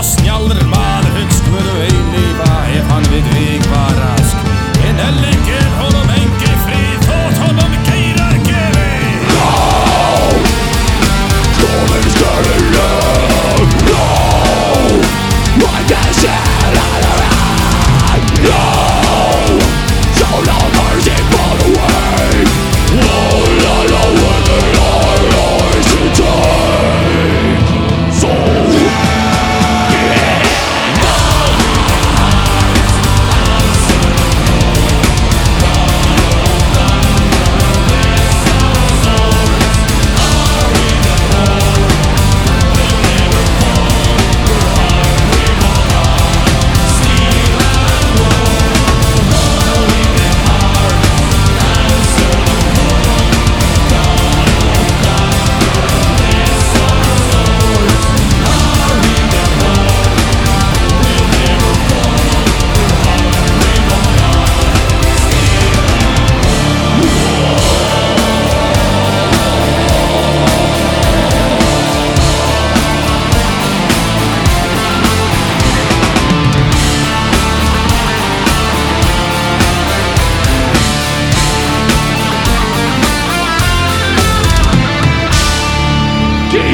Bosnyalıların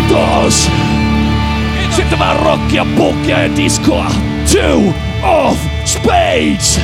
Kiitos! Sitten vähän rockia, punkia ja diskoa. Two of Spades!